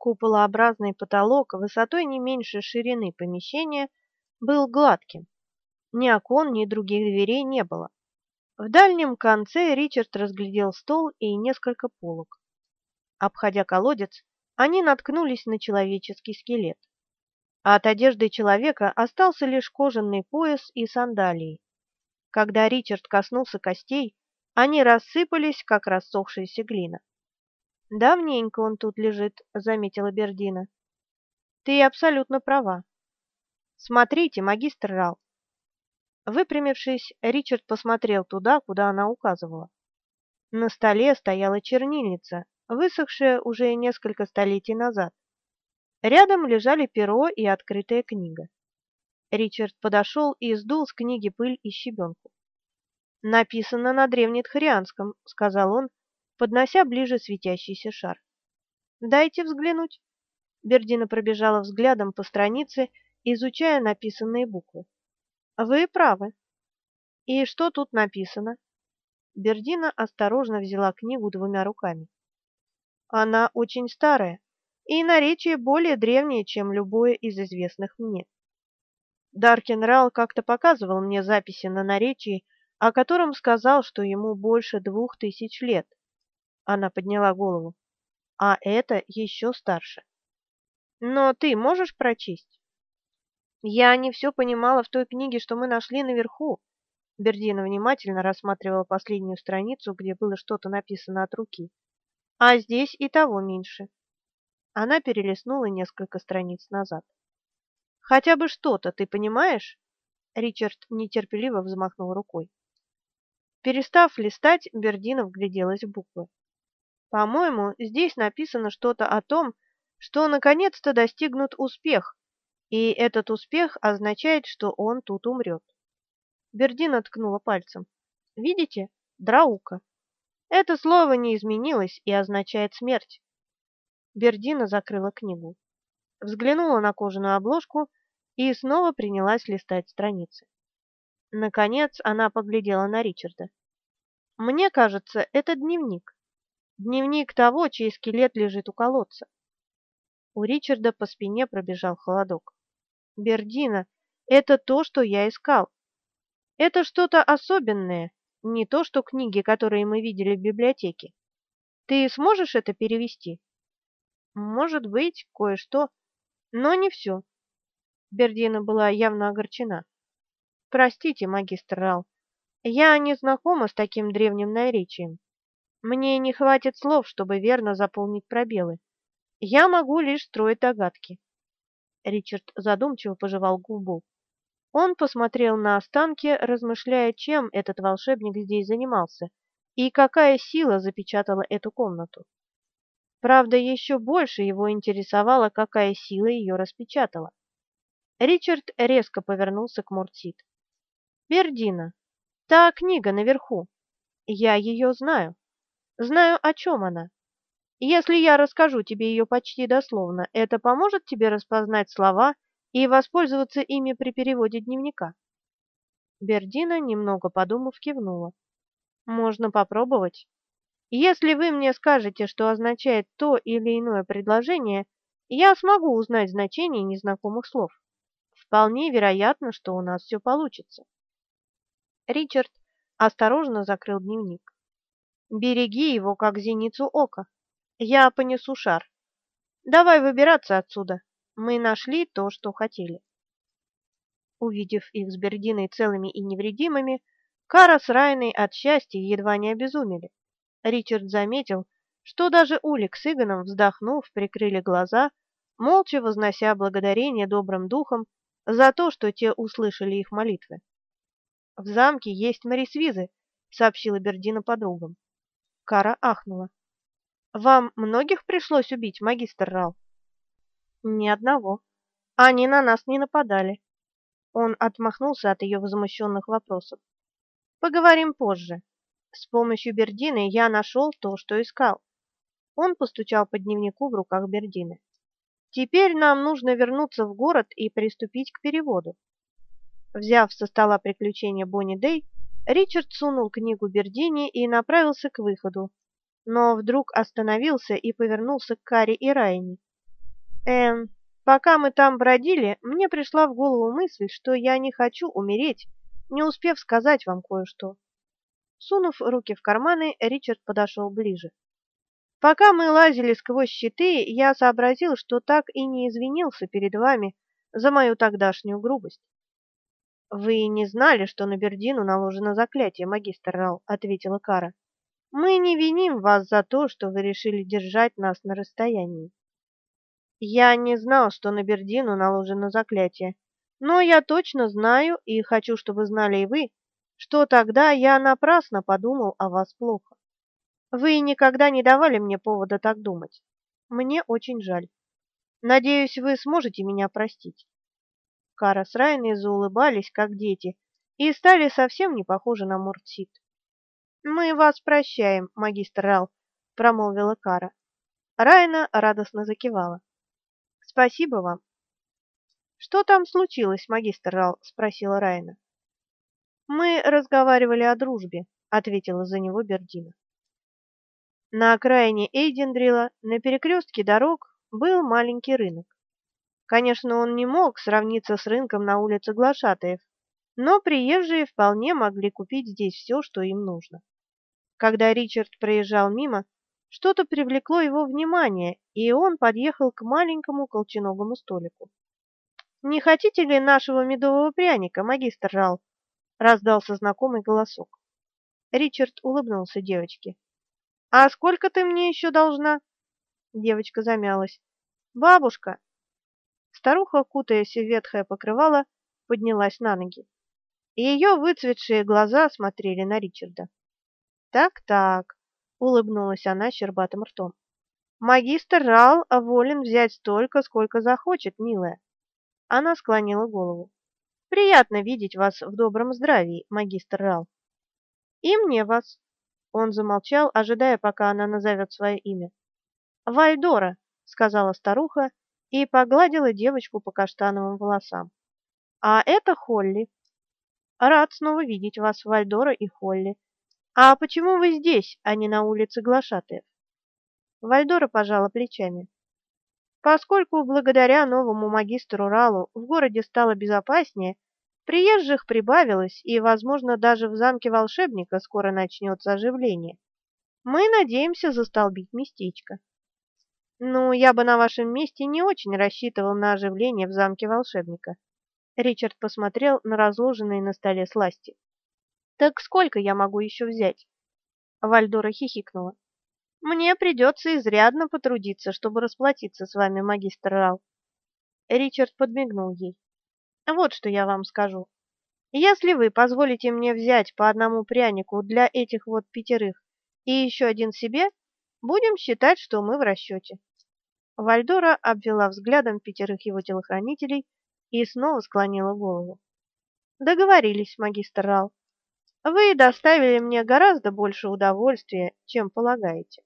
Куполообразный потолок высотой не меньше ширины помещения был гладким. Ни окон, ни других дверей не было. В дальнем конце Ричард разглядел стол и несколько полок. Обходя колодец, они наткнулись на человеческий скелет. От одежды человека остался лишь кожаный пояс и сандалии. Когда Ричард коснулся костей, они рассыпались, как рассохшаяся глина. «Давненько он тут лежит», — заметила Бердина. «Ты абсолютно права. Смотрите, магистр Рал». Выпрямившись, Ричард посмотрел туда, куда она указывала. На столе стояла чернильница, высохшая уже несколько столетий назад. Рядом лежали перо и открытая книга. Ричард подошел и сдул с книги пыль и щебенку. «Написано на древнетхарианском», — сказал он, поднося ближе светящийся шар. «Дайте взглянуть». Бердина пробежала взглядом по странице, изучая написанные буквы. «Вы правы». «И что тут написано?» Бердина осторожно взяла книгу двумя руками. «Она очень старая, и наречие более древнее, чем любое из известных мне. Даркин Рал как-то показывал мне записи на наречии, о котором сказал, что ему больше двух тысяч лет. Она подняла голову. А это еще старше. Но ты можешь прочесть? Я не все понимала в той книге, что мы нашли наверху. Бердина внимательно рассматривала последнюю страницу, где было что-то написано от руки. А здесь и того меньше. Она перелистнула несколько страниц назад. Хотя бы что-то, ты понимаешь? Ричард нетерпеливо взмахнул рукой. Перестав листать, Бердина вгляделась в буквы. По-моему, здесь написано что-то о том, что наконец-то достигнут успех, и этот успех означает, что он тут умрет. Бердина ткнула пальцем. Видите? Драука. Это слово не изменилось и означает смерть. Бердина закрыла книгу, взглянула на кожаную обложку и снова принялась листать страницы. Наконец она поглядела на Ричарда. «Мне кажется, это дневник. Дневник того, чей скелет лежит у колодца». У Ричарда по спине пробежал холодок. «Бердина, это то, что я искал. Это что-то особенное, не то, что книги, которые мы видели в библиотеке. Ты сможешь это перевести?» Может быть, кое-что, но не все. Бердина была явно огорчена. Простите, магистр Рал, я не знакома с таким древним наречием. Мне не хватит слов, чтобы верно заполнить пробелы. Я могу лишь строить догадки. Ричард задумчиво пожевал губу. Он посмотрел на останки, размышляя, чем этот волшебник здесь занимался и какая сила запечатала эту комнату. Правда, еще больше его интересовало, какая сила ее распечатала. Ричард резко повернулся к Муртит. «Бердина, та книга наверху. Я ее знаю. Знаю, о чем она. Если я расскажу тебе ее почти дословно, это поможет тебе распознать слова и воспользоваться ими при переводе дневника?» Бердина, немного подумав, кивнула. «Можно попробовать». Если вы мне скажете, что означает то или иное предложение, я смогу узнать значение незнакомых слов. Вполне вероятно, что у нас все получится. Ричард осторожно закрыл дневник. Береги его, как зеницу ока. Я понесу шар. Давай выбираться отсюда. Мы нашли то, что хотели. Увидев их с Бердиной целыми и невредимыми, Кара с Райной от счастья едва не обезумели. Ричард заметил, что даже Улик с Игоном, вздохнув, прикрыли глаза, молча вознося благодарение добрым духам за то, что те услышали их молитвы. «В замке есть Марисвизы», — сообщила Бердина подругам. Кара ахнула. «Вам многих пришлось убить, магистр Рал?» «Ни одного. Они на нас не нападали». Он отмахнулся от ее возмущенных вопросов. «Поговорим позже. С помощью Бердины я нашел то, что искал. Он постучал по дневнику в руках Бердины. Теперь нам нужно вернуться в город и приступить к переводу. Взяв со стола приключения Бонни Дэй, Ричард сунул книгу Бердине и направился к выходу, но вдруг остановился и повернулся к Каре и Райне. Эм, пока мы там бродили, мне пришла в голову мысль, что я не хочу умереть, не успев сказать вам кое-что. Сунув руки в карманы, Ричард подошел ближе. Пока мы лазили сквозь щиты, я сообразил, что так и не извинился перед вами за мою тогдашнюю грубость. Вы не знали, что на Бердину наложено заклятие, магистр Рал, ответила Кара. Мы не виним вас за то, что вы решили держать нас на расстоянии. Я не знал, что на Бердину наложено заклятие, но я точно знаю и хочу, чтобы знали и вы, что тогда я напрасно подумал о вас плохо. Вы никогда не давали мне повода так думать. Мне очень жаль. Надеюсь, вы сможете меня простить. Кара с Райной заулыбались, как дети, и стали совсем не похожи на Муртсит. «Мы вас прощаем, магистр Рал», — промолвила Кара. Райна радостно закивала. «Спасибо вам». «Что там случилось, магистр Рал?» — спросила Райна. «Мы разговаривали о дружбе», — ответила за него Бердина. На окраине Эйдендрила, на перекрестке дорог, был маленький рынок. Конечно, он не мог сравниться с рынком на улице Глашатаев, но приезжие вполне могли купить здесь все, что им нужно. Когда Ричард проезжал мимо, что-то привлекло его внимание, и он подъехал к маленькому колченогому столику. «Не хотите ли нашего медового пряника, магистр Рал?» — раздался знакомый голосок. Ричард улыбнулся девочке. «А сколько ты мне еще должна?» Девочка замялась. «Бабушка!» Старуха, кутаясь в ветхое покрывало, поднялась на ноги. И ее выцветшие глаза смотрели на Ричарда. «Так-так», — улыбнулась она щербатым ртом. «Магистр Рал волен взять столько, сколько захочет, милая». Она склонила голову. «Приятно видеть вас в добром здравии, магистр Рал». «И мне вас», он замолчал, ожидая, пока она назовет свое имя. «Вальдора», — сказала старуха и погладила девочку по каштановым волосам. «А это Холли». «Рад снова видеть вас, Вальдора и Холли. А почему вы здесь, а не на улице Глашатаев?» Вальдора пожала плечами. Поскольку благодаря новому магистру Ралу в городе стало безопаснее, Приезжих прибавилось, и, возможно, даже в замке волшебника скоро начнется оживление. Мы надеемся застолбить местечко. Ну, я бы на вашем месте не очень рассчитывал на оживление в замке волшебника. Ричард посмотрел на разложенные на столе сласти. Так сколько я могу еще взять? Вальдора хихикнула. Мне придется изрядно потрудиться, чтобы расплатиться с вами, магистр Рал. Ричард подмигнул ей. Вот что я вам скажу. Если вы позволите мне взять по одному прянику для этих вот пятерых и еще один себе, будем считать, что мы в расчете». Вальдора обвела взглядом пятерых его телохранителей и снова склонила голову. Договорились, магистр Рал. Вы доставили мне гораздо больше удовольствия, чем полагаете.